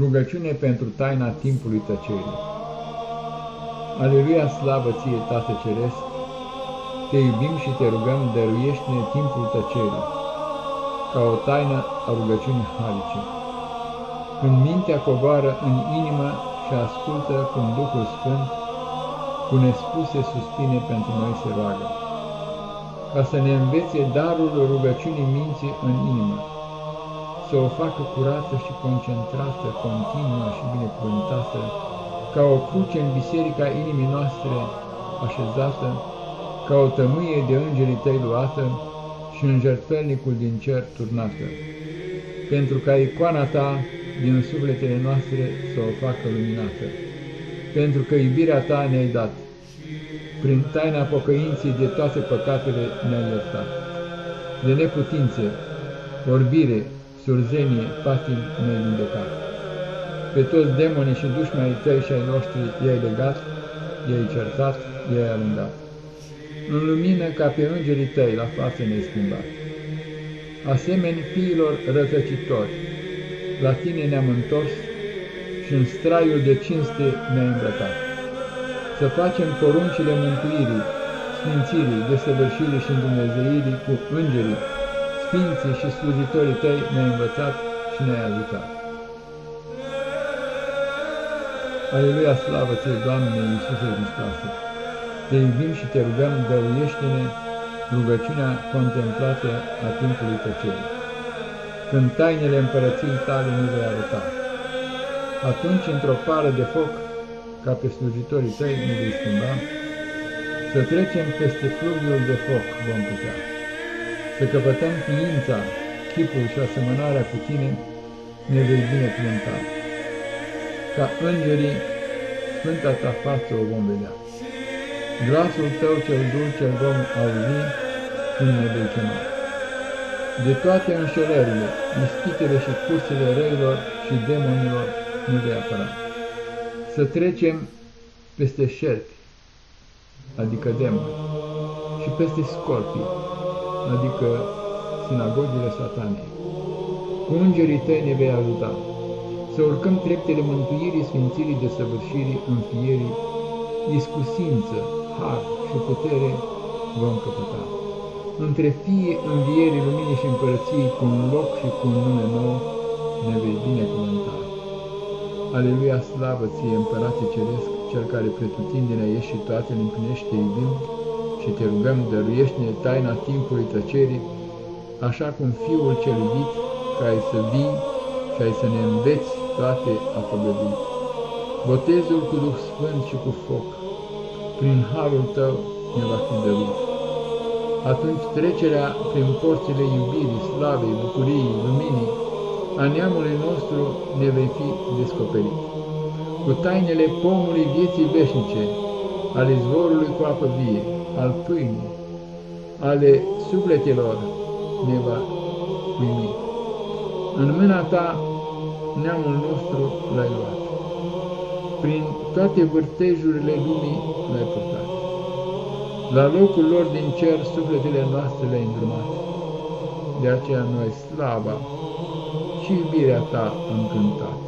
Rugăciune pentru taina timpului tăcerii. Aleluia, slavă ție, Tată Ceresc, te iubim și te rugăm, dăruiește-ne timpul tăcerii, ca o taină a rugăciunii halice. Când mintea coboară în inimă și ascultă cum Duhul Sfânt, cu nespuse suspine pentru noi se roagă, ca să ne învețe darul rugăciunii minții în inimă, să o facă curată și concentrată, continuă și binecuvântată, ca o cruce în biserica inimii noastre așezată, ca o tămâie de îngerii tăi luată și în jertfelnicul din cer turnată, pentru ca icoana ta din sufletele noastre să o facă luminată, pentru că iubirea ta ne-ai dat, prin taina pocăinței de toate păcatele ne-ai iertat, de neputințe, orbire, surzenie, patim ne-ai vindecat. Pe toți demonii și dușmii ai tăi și ai noștri i-ai legat, i-ai certat, i-ai alungat. În lumină ca pe îngerii tăi la față ne-ai schimbat. Asemeni fiilor rătăcitori, la tine ne-am întors și în straiul de cinste ne-ai îmbrăcat. Să facem poruncile mântuirii, sfințirii, desăvârșirii și îndumnezeirii cu îngerii, Sfinții și slujitorii tăi ne-ai învățat și ne-ai ajutat. Aleluia, slavă ție, Doamne Iisuse Hristoase! Te iubim și te rugăm, dăruiește-ne rugăciunea contemplată a timpului tăcerii. Când tainele împărăției tale nu vei arăta, atunci într-o pară de foc, ca pe slujitorii tăi ne vei schimba, să trecem peste fluviul de foc vom putea să căpătăm ființa, chipul și asemănarea cu tine, ne vei binecuvânta. Ca îngerii, sfânta ta față o vom vedea. Glasul tău cel dulce îl vom auzi când ne vei chema. De toate înșelările, ispitele și cursele răilor și demonilor ne vei apăra. Să trecem peste șerpi, adică demoni, și peste scorpii, adică sinagogile satanei. Cu îngerii tăi ne vei ajuta să urcăm treptele mântuirii, sfințirii, desăvârșirii, înfierii, iscusință, har și putere vom căpăta. Între fie învierii luminii și împărăției, cu un loc și cu un nume nou, ne vei binecuvânta. Aleluia, slavă ție, Împărate Ceresc, Cel care pretutindene ești și toate le împlinești, te iubim, și te rugăm, dăruiește-ne taina timpului tăcerii, așa cum Fiul cel iubit, ca ai să vii și ai să ne înveți toate a făgăduit. Botezul cu Duh Sfânt și cu foc, prin harul tău ne va fi dăruit. Atunci trecerea prin porțile iubirii, slavei, bucuriei, luminii, a neamului nostru ne vei fi descoperit. Cu tainele pomului vieții veșnice, al izvorului cu apă vie, al pâinii, ale sufletelor ne va uimi. În mâna ta neamul nostru l-ai luat. Prin toate vârtejurile lumii l-ai purtat. La locul lor din cer sufletele noastre le-ai îndrumat. De aceea noi slava și iubirea ta am cântat.